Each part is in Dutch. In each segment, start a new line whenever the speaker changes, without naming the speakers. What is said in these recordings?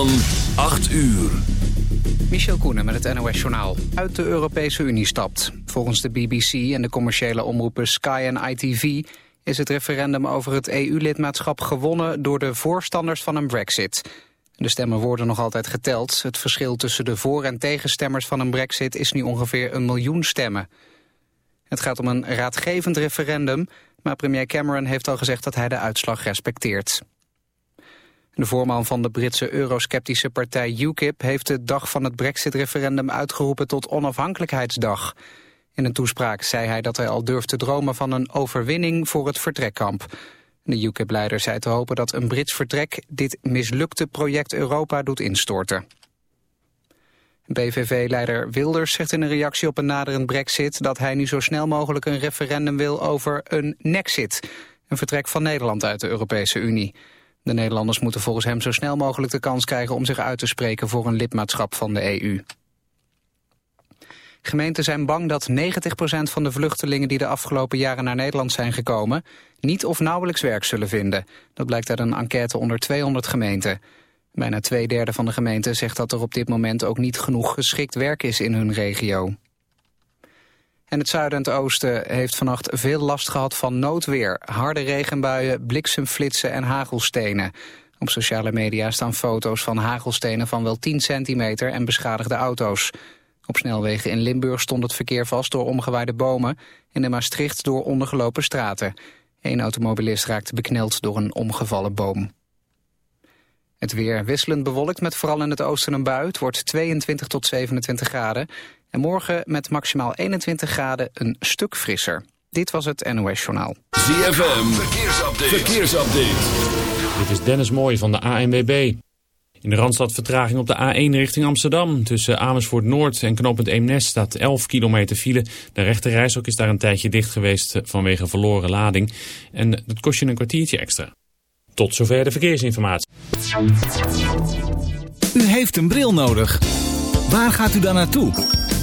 Van 8 uur.
Michel Koenen met het NOS-journaal. Uit de Europese Unie stapt. Volgens de BBC en de commerciële omroepen Sky en ITV... is het referendum over het EU-lidmaatschap gewonnen... door de voorstanders van een brexit. De stemmen worden nog altijd geteld. Het verschil tussen de voor- en tegenstemmers van een brexit... is nu ongeveer een miljoen stemmen. Het gaat om een raadgevend referendum... maar premier Cameron heeft al gezegd dat hij de uitslag respecteert. De voorman van de Britse eurosceptische partij UKIP heeft de dag van het brexit-referendum uitgeroepen tot onafhankelijkheidsdag. In een toespraak zei hij dat hij al durft te dromen van een overwinning voor het vertrekkamp. De UKIP-leider zei te hopen dat een Brits vertrek dit mislukte project Europa doet instorten. BVV-leider Wilders zegt in een reactie op een naderend brexit... dat hij nu zo snel mogelijk een referendum wil over een nexit. Een vertrek van Nederland uit de Europese Unie. De Nederlanders moeten volgens hem zo snel mogelijk de kans krijgen om zich uit te spreken voor een lidmaatschap van de EU. Gemeenten zijn bang dat 90% van de vluchtelingen die de afgelopen jaren naar Nederland zijn gekomen niet of nauwelijks werk zullen vinden. Dat blijkt uit een enquête onder 200 gemeenten. Bijna twee derde van de gemeenten zegt dat er op dit moment ook niet genoeg geschikt werk is in hun regio. En het zuiden en het oosten heeft vannacht veel last gehad van noodweer. Harde regenbuien, bliksemflitsen en hagelstenen. Op sociale media staan foto's van hagelstenen van wel 10 centimeter en beschadigde auto's. Op snelwegen in Limburg stond het verkeer vast door omgewaaide bomen. In de Maastricht door ondergelopen straten. Eén automobilist raakte bekneld door een omgevallen boom. Het weer wisselend bewolkt met vooral in het oosten een bui. Het wordt 22 tot 27 graden. En morgen met maximaal 21 graden een stuk frisser. Dit was het NOS Journaal.
ZFM, verkeersupdate. verkeersupdate.
Dit is Dennis Mooij van de ANWB. In de Randstad vertraging op de A1 richting Amsterdam. Tussen Amersfoort Noord en knooppunt Eemnes staat 11 kilometer file. De rechte reishok is daar een tijdje dicht geweest vanwege verloren lading. En dat kost je een kwartiertje extra. Tot zover de verkeersinformatie.
U heeft een bril nodig. Waar gaat u dan naartoe?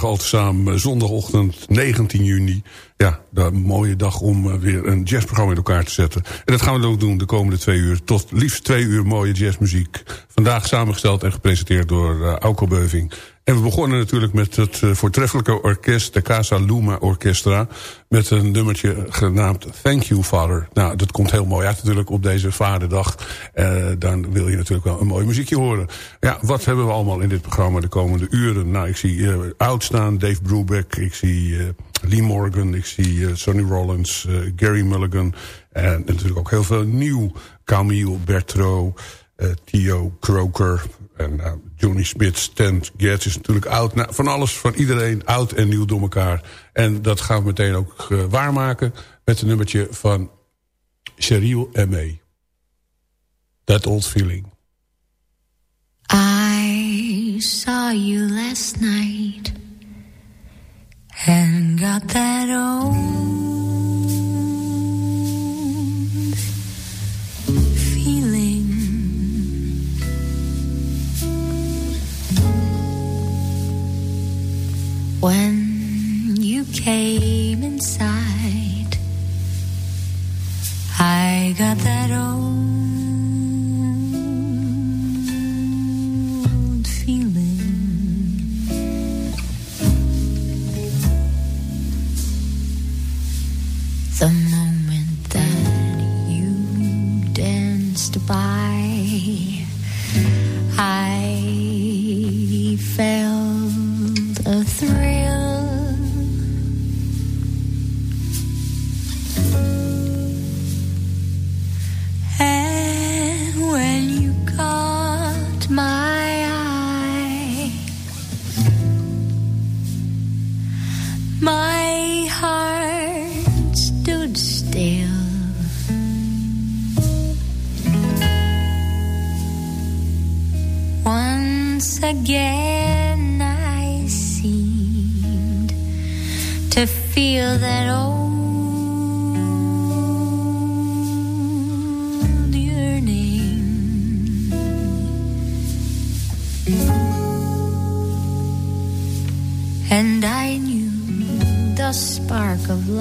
Goedemorgen al samen. Zondagochtend 19 juni. Ja, een mooie dag om eh, weer een jazzprogramma in elkaar te zetten. En dat gaan we ook doen de komende twee uur. Tot liefst twee uur mooie jazzmuziek. Vandaag samengesteld en gepresenteerd door uh, Auko Beuving. En we begonnen natuurlijk met het uh, voortreffelijke orkest... de Casa Luma Orchestra... met een nummertje genaamd Thank You Father. Nou, dat komt heel mooi uit natuurlijk op deze vaderdag. Uh, dan wil je natuurlijk wel een mooi muziekje horen. Ja, wat hebben we allemaal in dit programma de komende uren? Nou, ik zie uh, Oud staan, Dave Brubeck, ik zie Lee Morgan... ik zie Sonny Rollins, Gary Mulligan... en natuurlijk ook heel veel nieuw. Camille Bertro, Theo Croker en uh, Johnny Smith, Stan Getz is natuurlijk oud. Nou, van alles, van iedereen, oud en nieuw door elkaar. En dat gaan we meteen ook uh, waarmaken met een nummertje van Cheryl M.A. That Old Feeling.
I saw you last night And got that old came inside, I got that old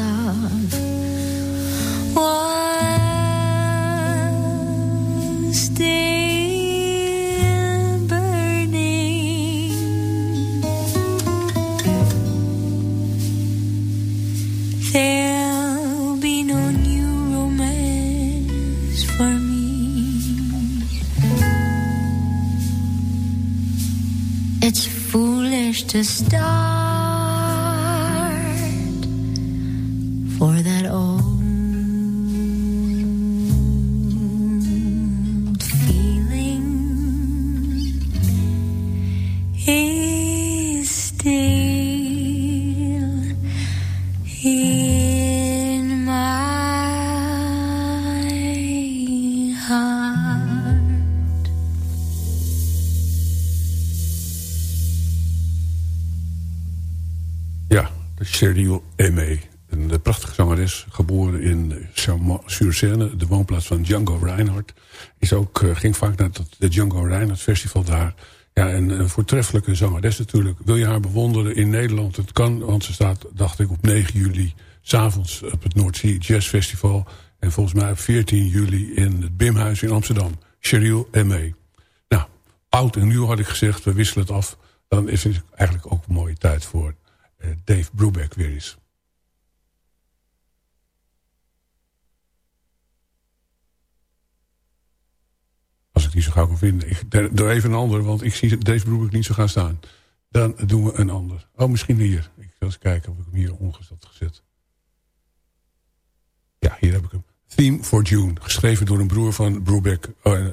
love was
Cheryl Aimee. Een eh, prachtige zangeres, geboren in Chamaux-sur-Seine, de woonplaats van Django Reinhardt. Is ook, uh, ging vaak naar het Django Reinhardt Festival daar. Ja, en een voortreffelijke zangeres natuurlijk. Wil je haar bewonderen in Nederland? Het kan, want ze staat, dacht ik, op 9 juli... s'avonds op het Noordzee Jazz Festival. En volgens mij op 14 juli in het Bimhuis in Amsterdam. Cheryl M.E. Nou, oud en nieuw had ik gezegd, we wisselen het af. Dan is het eigenlijk ook een mooie tijd voor Dave Brubeck weer eens. Als ik die zo gauw kan vinden. Ik doe even een ander, want ik zie Dave Brubeck niet zo gaan staan. Dan doen we een ander. Oh, misschien hier. Ik ga eens kijken of ik hem hier ongezet gezet. Ja, hier heb ik hem. Theme for June. Geschreven door een broer van Brubeck. Oh,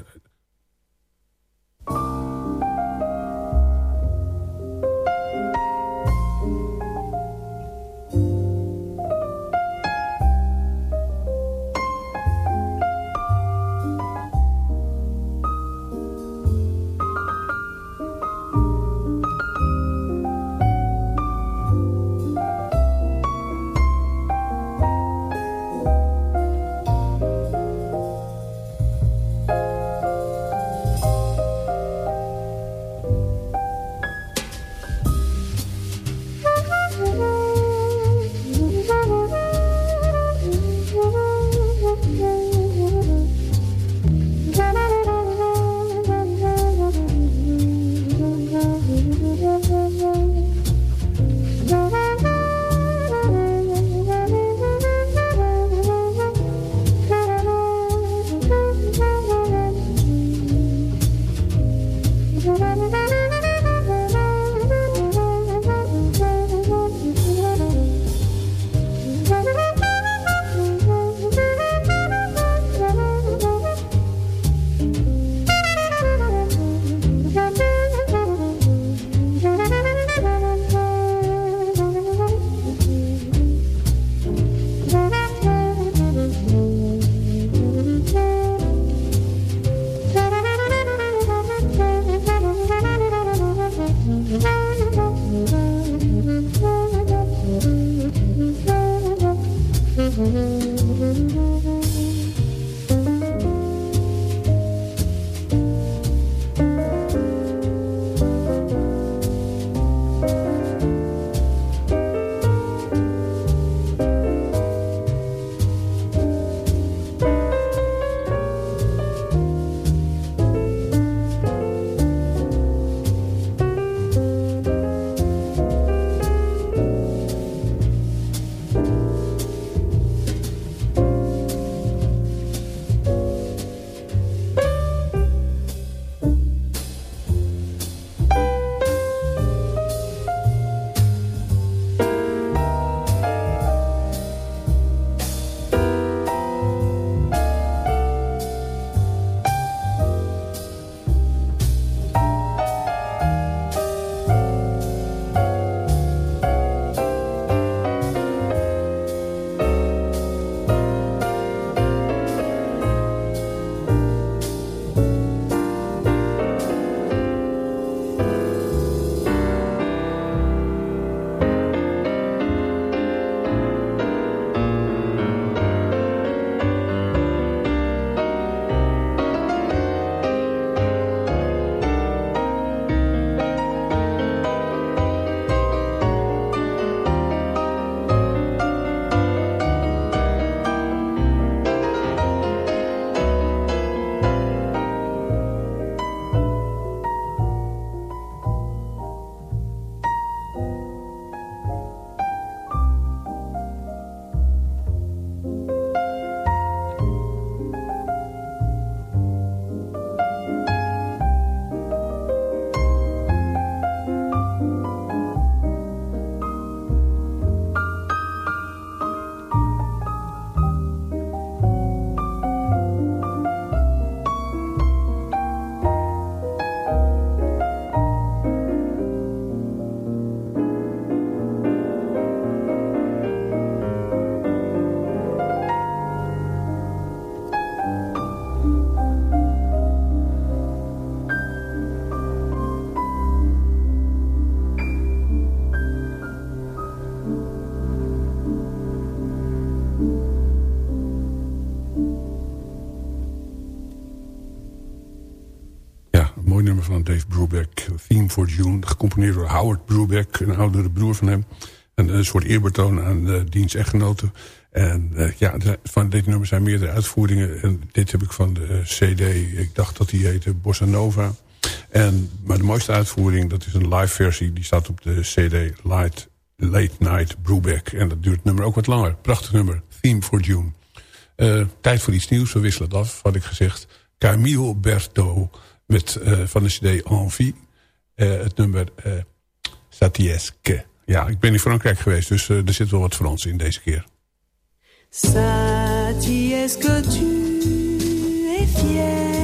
Howard Brubeck, een oudere broer van hem. Een, een soort eerbetoon aan uh, diens echtgenoten. En uh, ja, van dit nummer zijn meerdere uitvoeringen. En dit heb ik van de uh, cd, ik dacht dat die heette Bossa Nova. En, maar de mooiste uitvoering, dat is een live versie. Die staat op de cd Light, Late Night Brubeck. En dat duurt het nummer ook wat langer. Prachtig nummer, Theme for June. Uh, tijd voor iets nieuws, we wisselen het af, had ik gezegd. Camille Berto met, van de cd Envie. Het nummer Satiesque. Ja, ik ben in Frankrijk geweest, dus er zit wel wat Frans in deze keer.
Satiesque tu es fier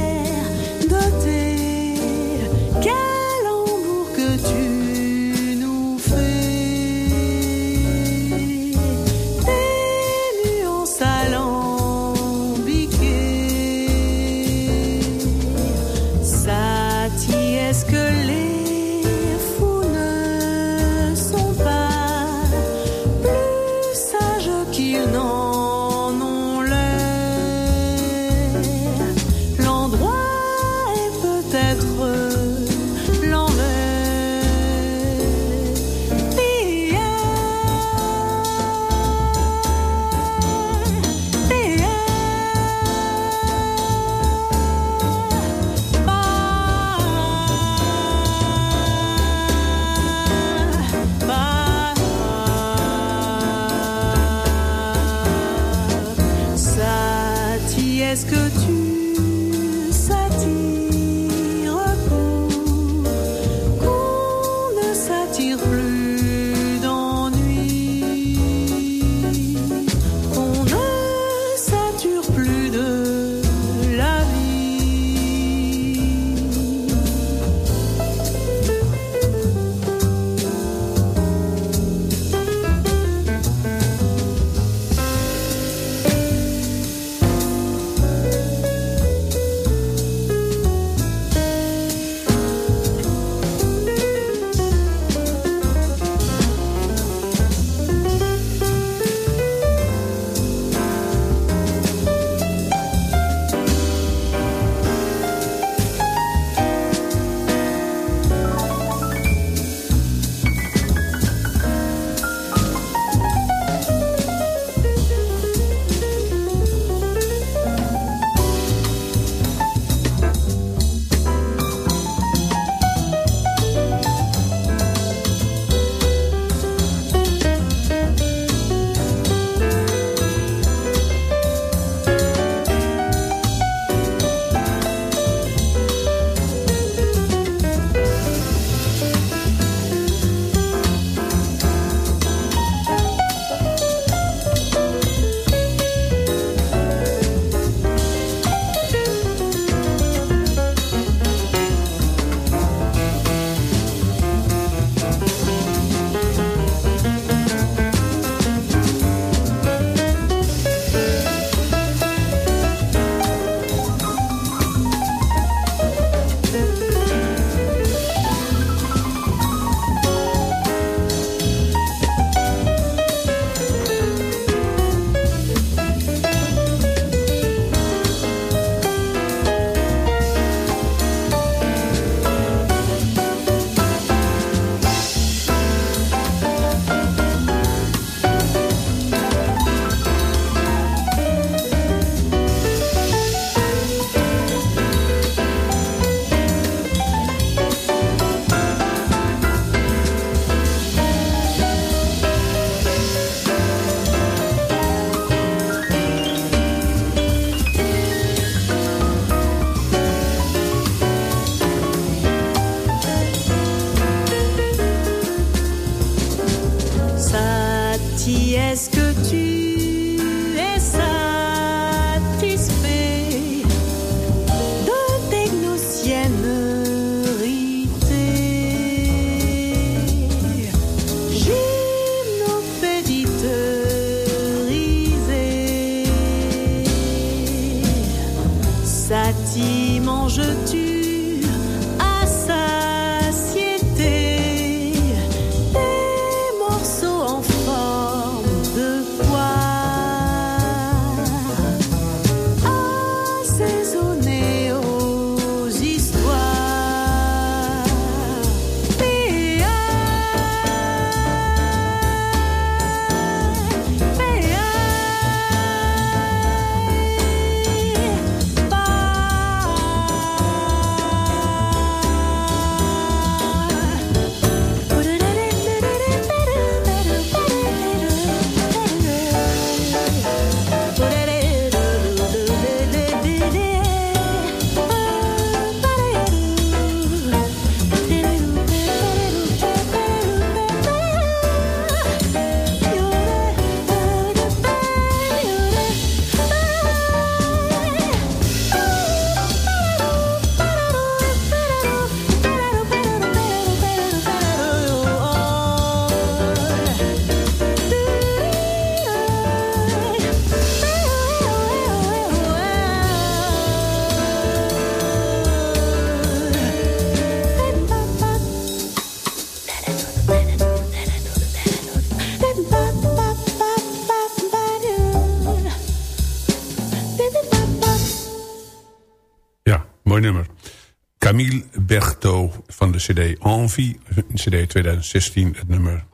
cd Envie, cd 2016, het nummer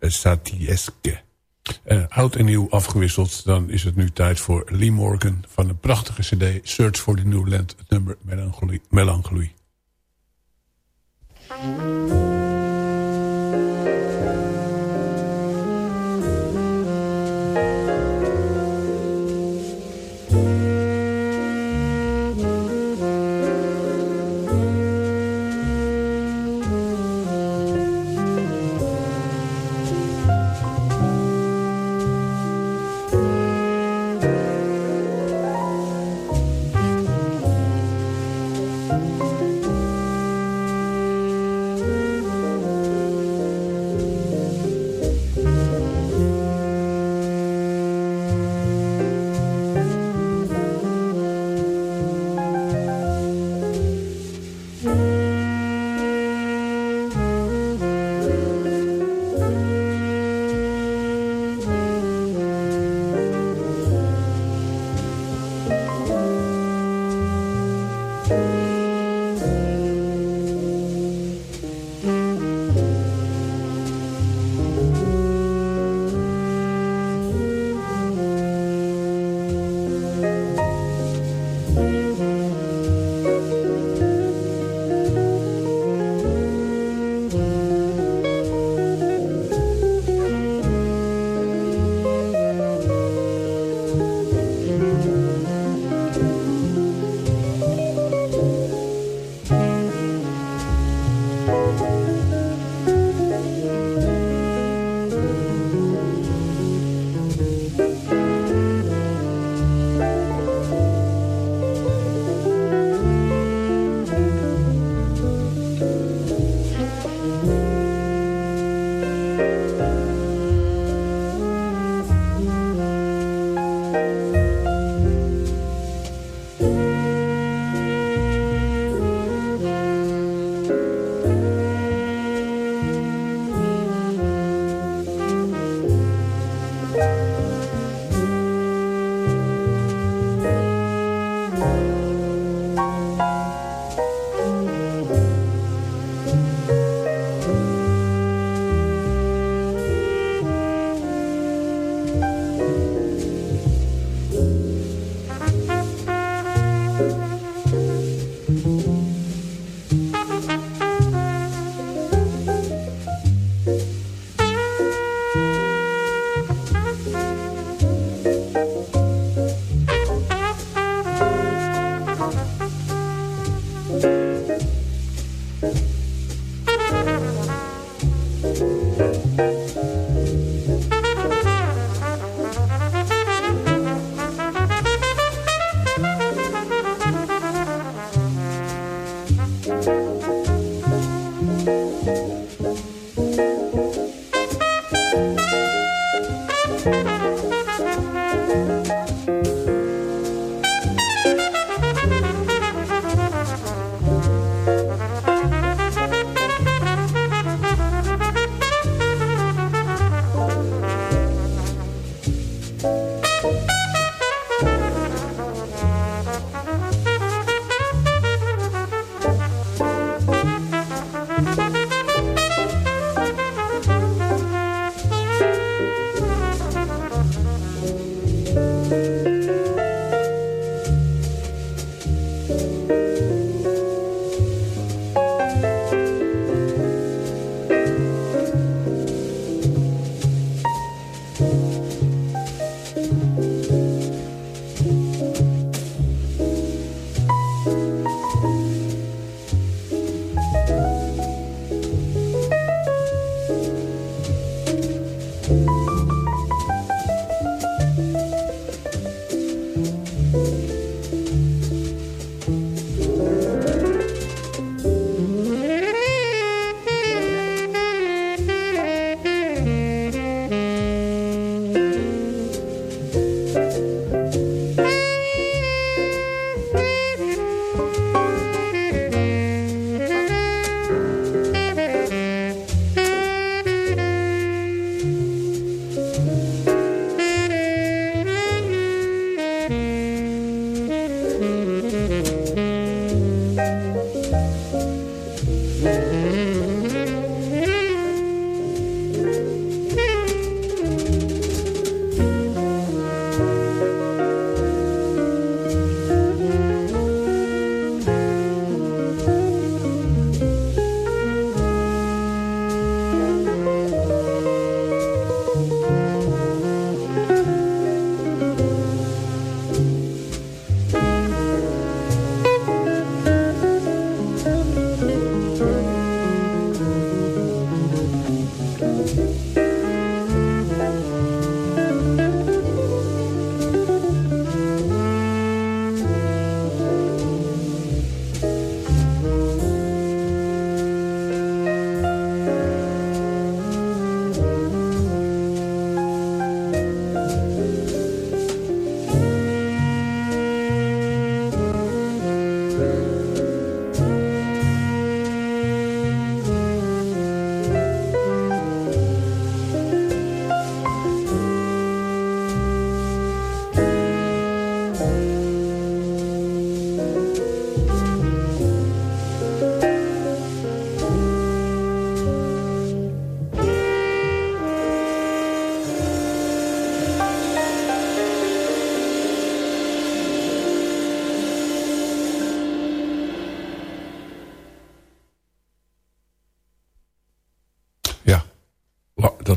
Satiesque. Uh, oud en nieuw afgewisseld, dan is het nu tijd voor Lee Morgan van de prachtige cd Search for the New Land, het nummer Melancholie. Melancholie.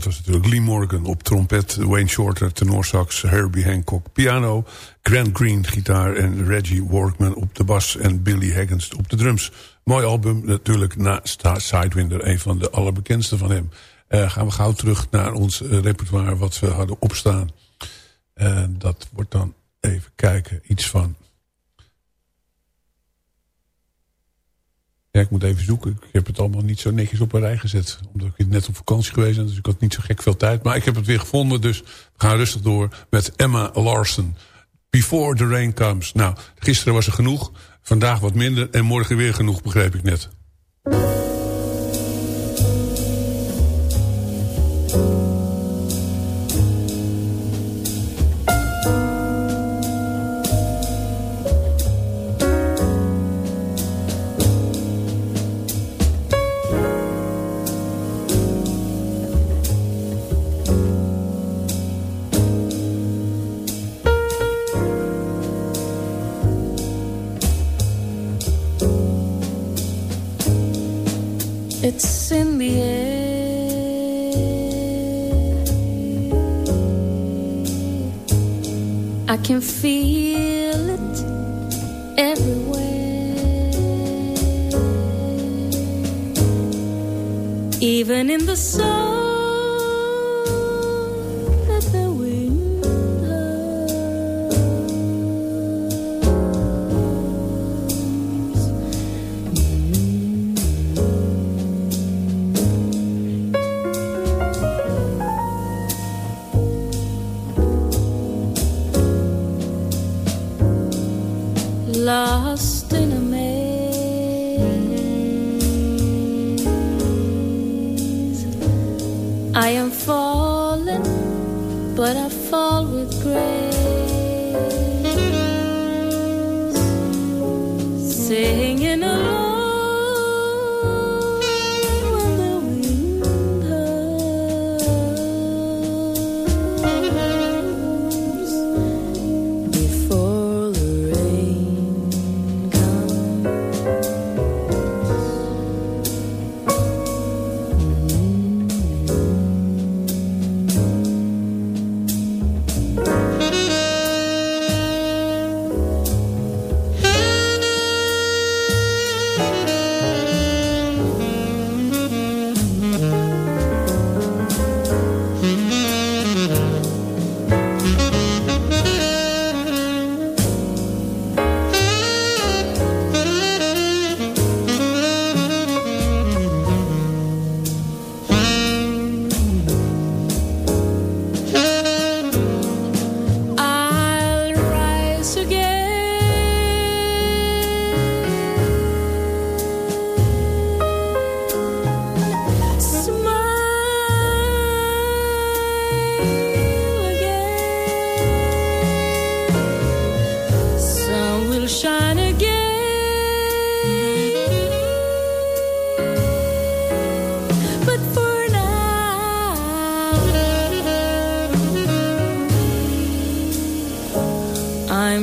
Dat was natuurlijk Lee Morgan op trompet... Wayne Shorter, tenorsax, Herbie Hancock piano... Grant Green gitaar en Reggie Workman op de bas... en Billy Higgins op de drums. Mooi album, natuurlijk na Sidewinder, een van de allerbekendste van hem. Uh, gaan we gauw terug naar ons repertoire wat we hadden opstaan. Uh, dat wordt dan, even kijken, iets van Ja, ik moet even zoeken. Ik heb het allemaal niet zo netjes op een rij gezet. Omdat ik net op vakantie geweest ben. Dus ik had niet zo gek veel tijd. Maar ik heb het weer gevonden. Dus we gaan rustig door met Emma Larson. Before the Rain Comes. Nou, gisteren was er genoeg. Vandaag wat minder. En morgen weer genoeg, begreep ik net.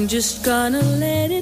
I'm just gonna let it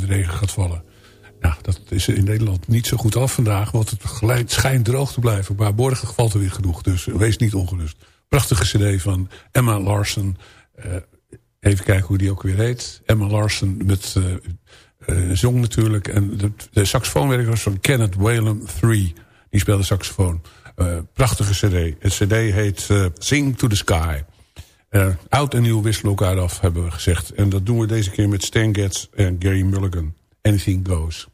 De regen gaat vallen. Nou, dat is in Nederland niet zo goed af vandaag. Want het schijnt droog te blijven. Maar morgen valt er weer genoeg. Dus wees niet ongerust. Prachtige cd van Emma Larsen. Eh, even kijken hoe die ook weer heet. Emma Larsen met eh, eh, zong natuurlijk. En de, de saxofoonwerker was van Kenneth Whalen 3. Die speelde saxofoon. Prachtige cd. Het cd heet Sing to the Sky. Uh, oud en nieuw wisselen elkaar af, hebben we gezegd. En dat doen we deze keer met Stan Getz en Gary Mulligan. Anything Goes.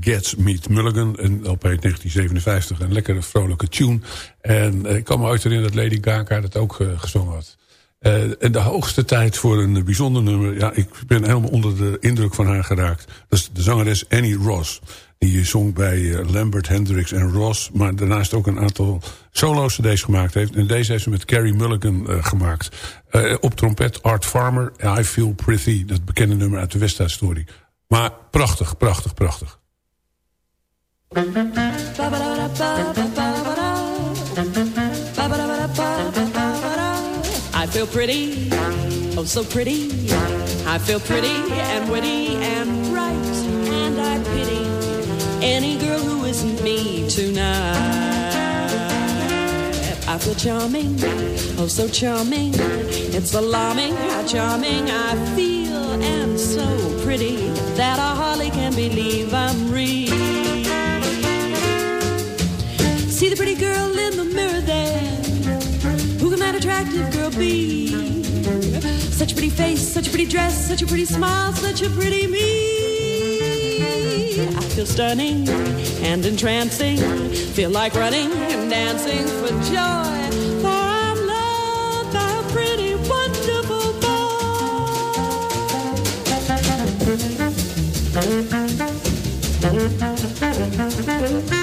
Gets Meet Mulligan. Een LP 1957. Een lekkere vrolijke tune. En ik kan me uit dat Lady Gaga dat ook gezongen had. Uh, en de hoogste tijd voor een bijzonder nummer. Ja, ik ben helemaal onder de indruk van haar geraakt. Dat is de zangeres Annie Ross. Die zong bij eh, Lambert, Hendricks en Ross. Maar daarnaast ook een aantal solo-cd's gemaakt heeft. En deze heeft ze met Carrie Mulligan gemaakt. Op trompet Art Farmer. I Feel Pretty. Dat bekende nummer uit de West Story. Maar prachtig, prachtig, prachtig.
I feel pretty, oh so pretty. I feel pretty and witty and bright, and I pity any girl who isn't me tonight. I feel charming, oh so charming. It's alarming how charming I feel and so pretty that I hardly can believe I'm See the pretty girl in the mirror there. Who can that attractive girl be? Such a pretty face, such a pretty dress, such a pretty smile, such a pretty me. I feel stunning and entrancing. Feel like running and dancing for joy. For I'm loved by a pretty, wonderful boy.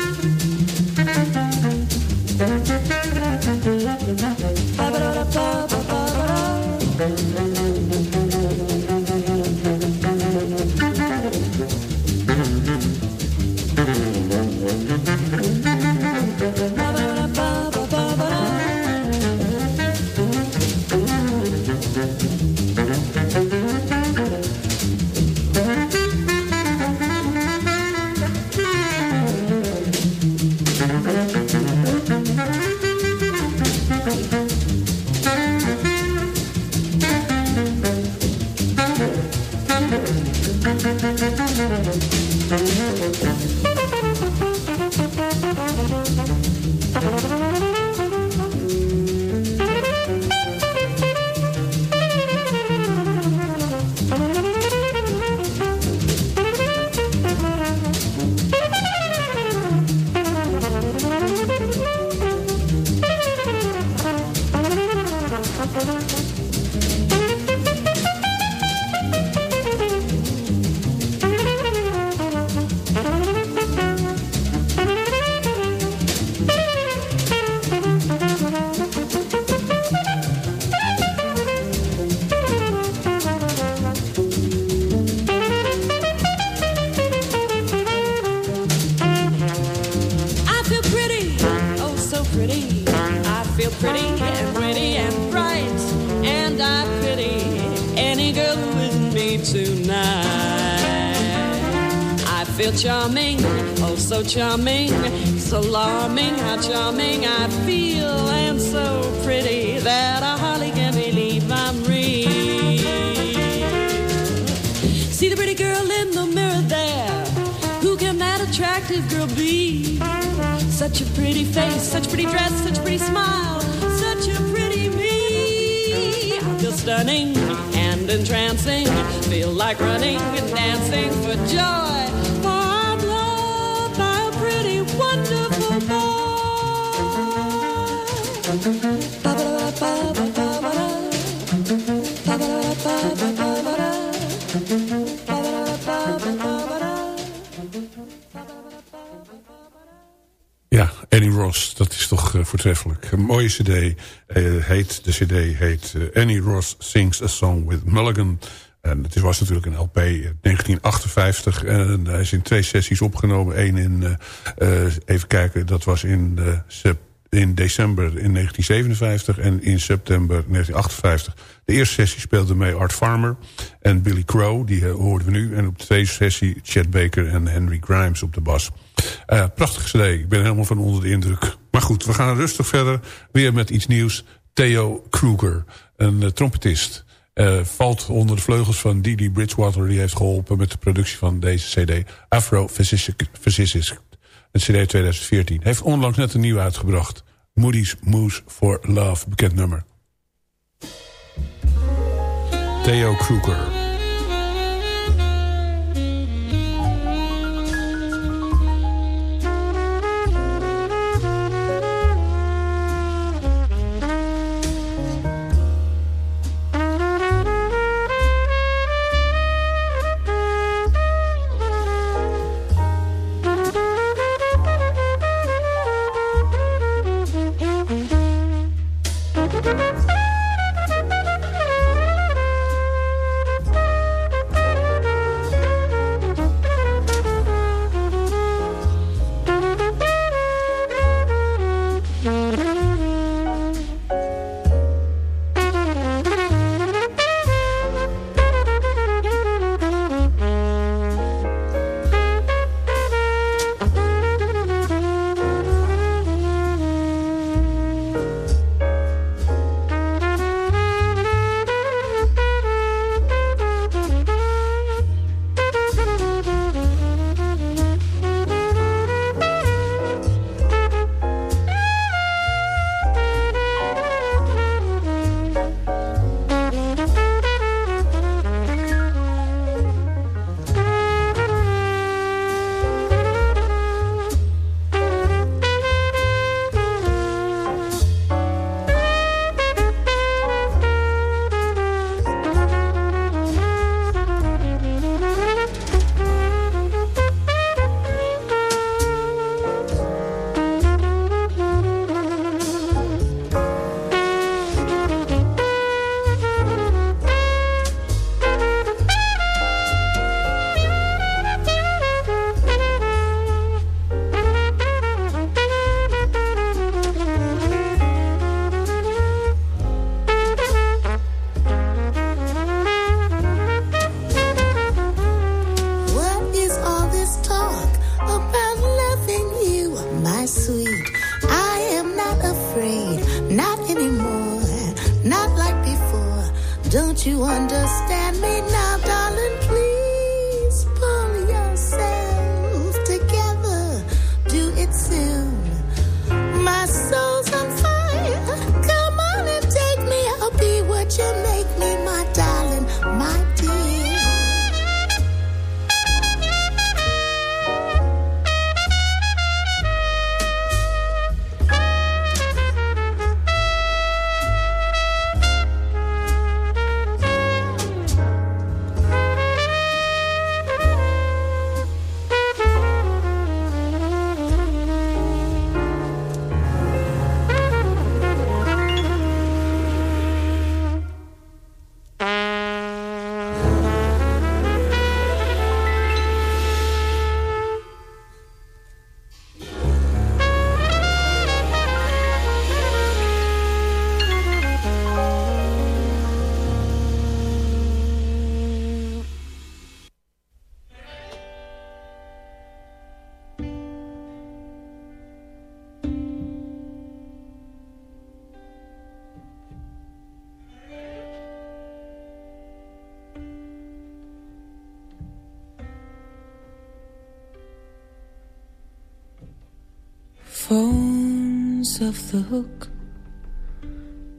Charming, so alarming, how charming I feel, and so pretty that I hardly can believe I'm real. See the pretty girl in the mirror there. Who can that attractive girl be? Such a pretty face, such pretty dress, such pretty smile, such a pretty me. I feel stunning and entrancing, feel like running and dancing for joy.
Annie Ross, dat is toch uh, voortreffelijk. Een mooie cd, uh, heet, de cd heet uh, Annie Ross Sings a Song with Mulligan. En het was natuurlijk een LP 1958. En hij is in twee sessies opgenomen. Eén in, even kijken, dat was in in december in 1957 en in september 1958. De eerste sessie speelde mee Art Farmer en Billy Crow, die hoorden we nu. En op de tweede sessie Chet Baker en Henry Grimes op de bas. Uh, prachtig cd, ik ben helemaal van onder de indruk. Maar goed, we gaan rustig verder. Weer met iets nieuws. Theo Kruger, een uh, trompetist. Valt onder de vleugels van Didi Bridgewater. Die heeft geholpen met de productie van deze cd. Afro Physicist. Het CD 2014. Heeft onlangs net een nieuw uitgebracht. Moody's Moose for Love, bekend nummer. Theo Kruger.
phone's off the hook.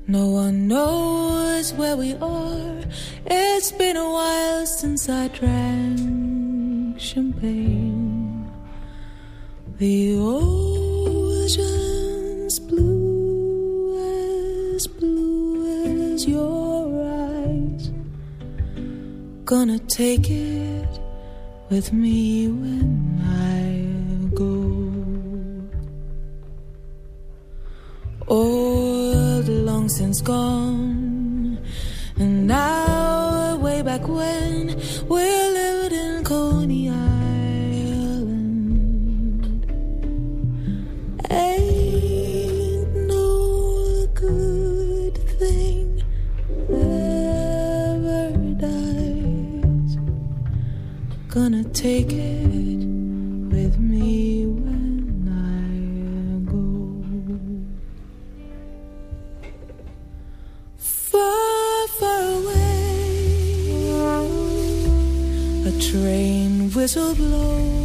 No one knows where we are. It's been a while since I drank champagne. The ocean's blue as blue as your eyes. Gonna take it with me when whistle blow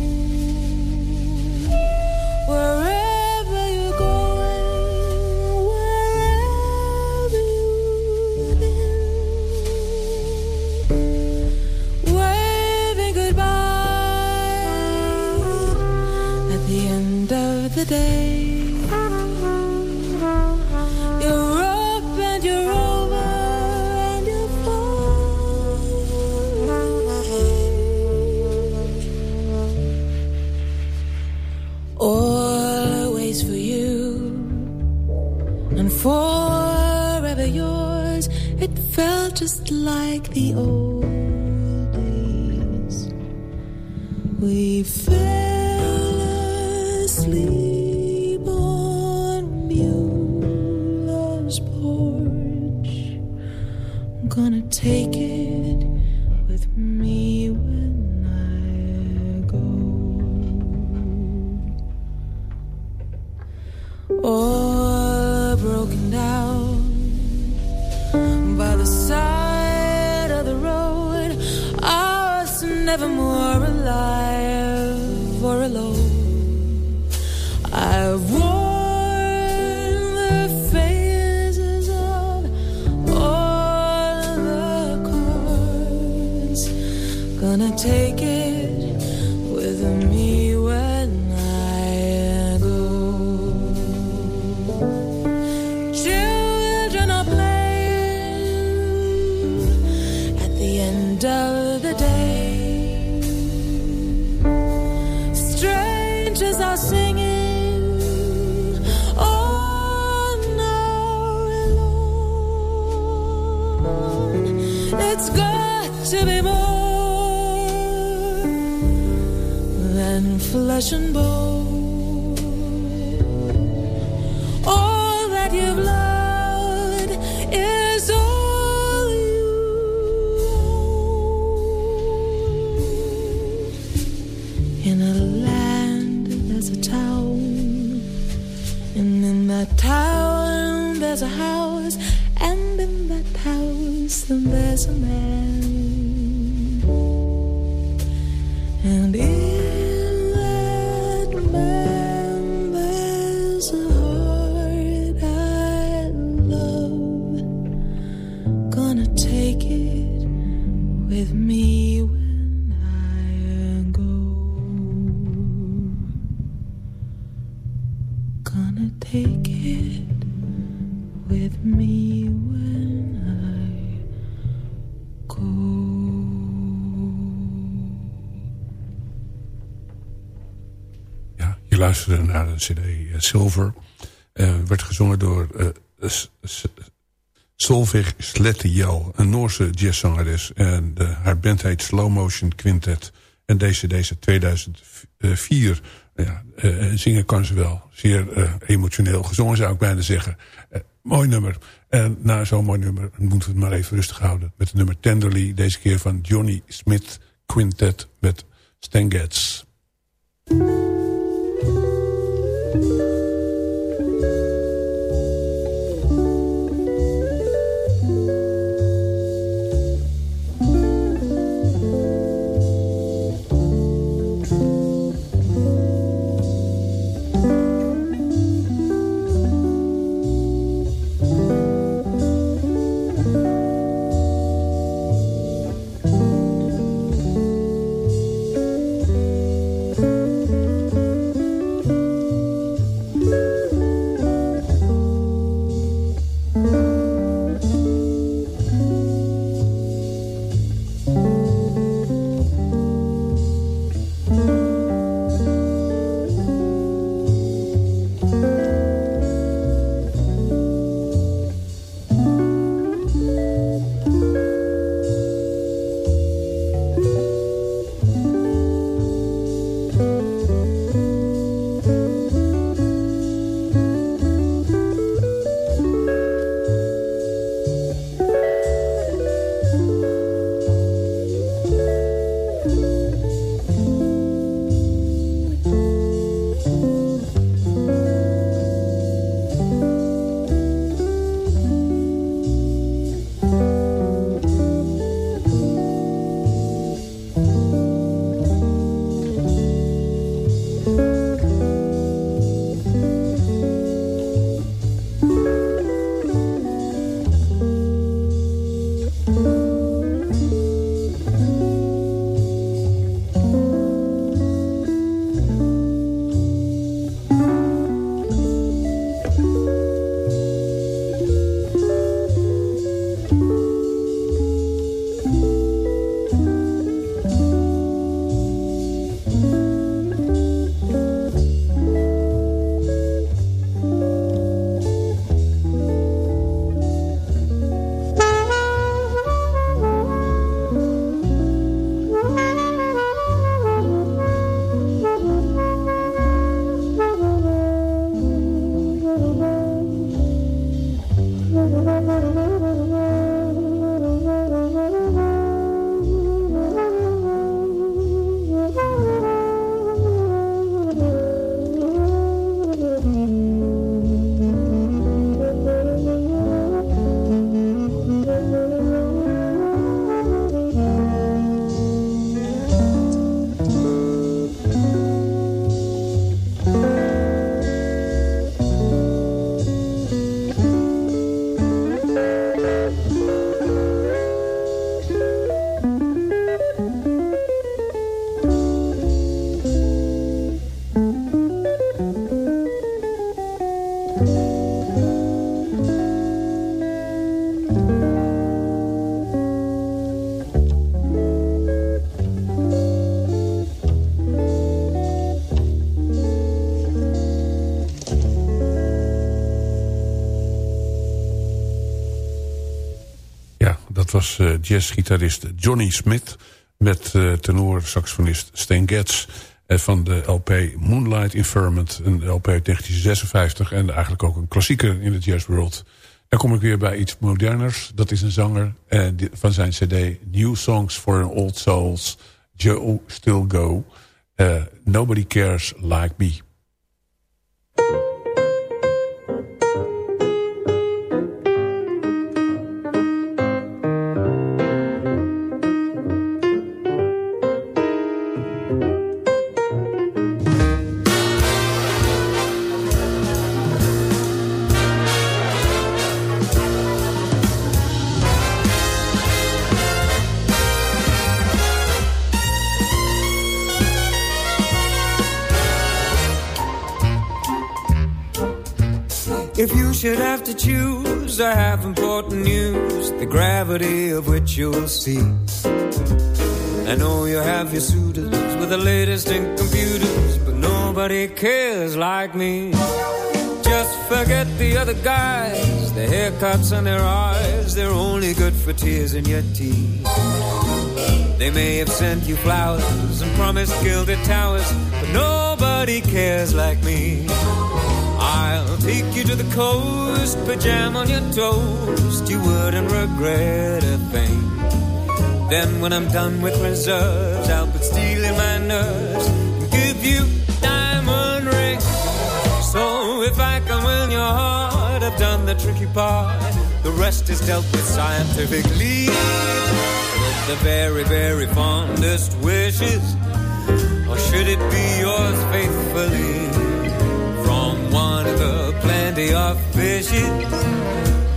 of the day. Strangers are singing on our alone. It's got to be more than flesh and bone.
Cd eh, Silver. Eh, werd gezongen door eh S- S- Solveig Slettenjel, een Noorse jazzzangeres. En haar band heet Slow Motion Quintet. En deze deze 2004. Ja, zingen kan ze wel. Zeer emotioneel gezongen zou ik bijna zeggen. Mooi nummer. En na zo'n mooi nummer moeten we het maar even rustig houden. Met het nummer Tenderly. Deze keer van Johnny Smith Quintet met Stan Getz. Uh, jazzgitarist Johnny Smith... met uh, tenor-saxofonist Stan Getz... Uh, van de LP Moonlight Inferment, een LP uit 1956... en eigenlijk ook een klassieker in de jazzworld. Dan kom ik weer bij iets moderners. Dat is een zanger die, van zijn cd New Songs for Old Souls... Joe Still Go... Nobody Cares Like Me...
to choose, I have important news, the gravity of which you'll see. I know you have your suitors with the latest in computers, but nobody cares like me. Just forget the other guys, their haircuts and their eyes, they're only good for tears in your teeth. They may have sent you flowers and promised gilded towers, but nobody cares like me. I'll take you to the coast, put jam on your toast, you wouldn't regret a thing. Then when I'm done with reserves, I'll put steel in my nerves and give you diamond rings. So if I can win your heart, I've done the tricky part. The rest is dealt with scientifically. With the very, very fondest wishes, or should it be yours faithfully? Plenty of fishes,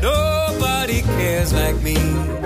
nobody cares like me.